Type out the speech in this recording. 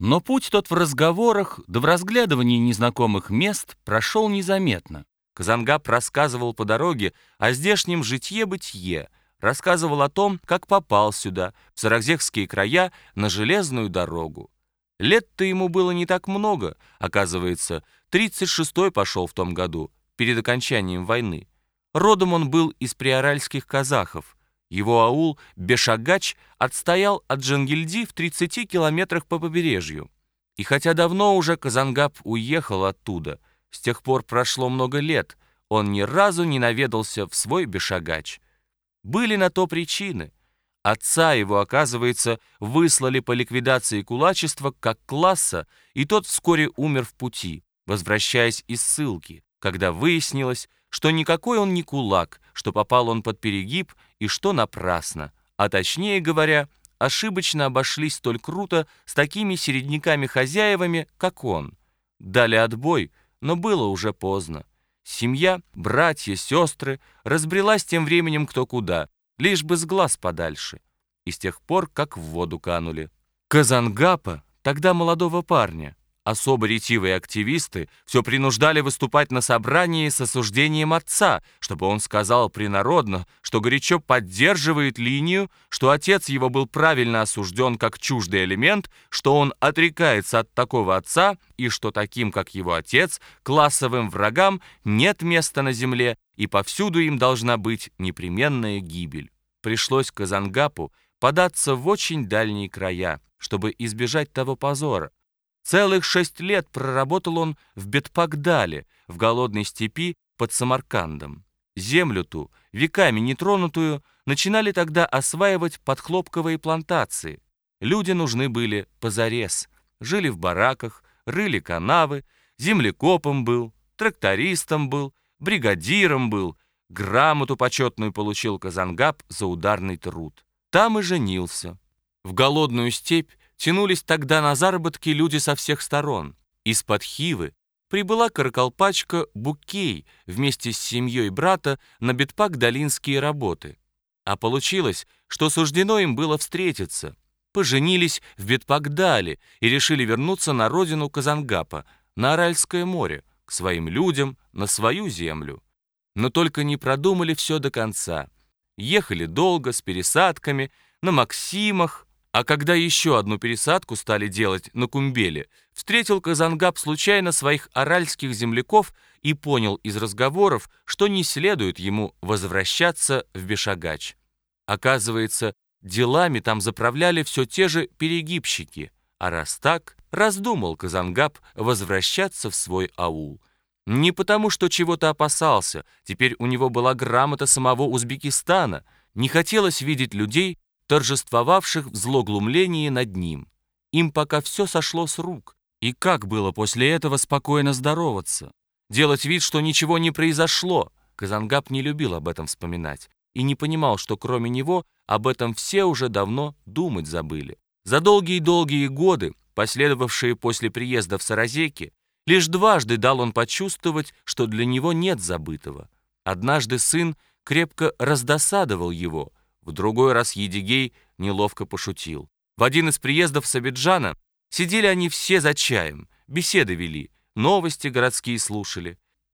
Но путь тот в разговорах, да в разглядывании незнакомых мест прошел незаметно. Казангап рассказывал по дороге о здешнем житье-бытие, рассказывал о том, как попал сюда, в Саракзехские края, на железную дорогу. Лет-то ему было не так много, оказывается, 36-й пошел в том году, перед окончанием войны. Родом он был из приоральских казахов. Его аул Бешагач отстоял от Джангильди в 30 километрах по побережью. И хотя давно уже Казангап уехал оттуда, с тех пор прошло много лет, он ни разу не наведался в свой Бешагач. Были на то причины. Отца его, оказывается, выслали по ликвидации кулачества как класса, и тот вскоре умер в пути, возвращаясь из ссылки, когда выяснилось, что никакой он не кулак, что попал он под перегиб и что напрасно, а точнее говоря, ошибочно обошлись столь круто с такими середняками-хозяевами, как он. Дали отбой, но было уже поздно. Семья, братья, сестры разбрелась тем временем кто куда, лишь бы с глаз подальше. И с тех пор, как в воду канули. Казангапа, тогда молодого парня, Особо ретивые активисты все принуждали выступать на собрании с осуждением отца, чтобы он сказал принародно, что горячо поддерживает линию, что отец его был правильно осужден как чуждый элемент, что он отрекается от такого отца и что таким, как его отец, классовым врагам нет места на земле и повсюду им должна быть непременная гибель. Пришлось Казангапу податься в очень дальние края, чтобы избежать того позора, Целых шесть лет проработал он в Бетпагдале, в голодной степи под Самаркандом. Землю ту, веками нетронутую, начинали тогда осваивать подхлопковые плантации. Люди нужны были позарез. Жили в бараках, рыли канавы, землекопом был, трактористом был, бригадиром был, грамоту почетную получил Казангаб за ударный труд. Там и женился. В голодную степь тянулись тогда на заработки люди со всех сторон. Из-под Хивы прибыла каракалпачка Букей вместе с семьей брата на битпак-долинские работы. А получилось, что суждено им было встретиться. Поженились в Бетпагдале и решили вернуться на родину Казангапа, на Аральское море, к своим людям, на свою землю. Но только не продумали все до конца. Ехали долго, с пересадками, на Максимах, а когда еще одну пересадку стали делать на Кумбеле, встретил Казангаб случайно своих аральских земляков и понял из разговоров, что не следует ему возвращаться в Бешагач. Оказывается, делами там заправляли все те же перегибщики, а раз так, раздумал Казангаб возвращаться в свой аул. Не потому, что чего-то опасался, теперь у него была грамота самого Узбекистана, не хотелось видеть людей, торжествовавших в злоглумлении над ним. Им пока все сошло с рук. И как было после этого спокойно здороваться? Делать вид, что ничего не произошло? Казангаб не любил об этом вспоминать и не понимал, что кроме него об этом все уже давно думать забыли. За долгие-долгие годы, последовавшие после приезда в Саразеки, лишь дважды дал он почувствовать, что для него нет забытого. Однажды сын крепко раздосадовал его – в другой раз Едигей неловко пошутил. В один из приездов Сабиджана сидели они все за чаем, беседы вели, новости городские слушали.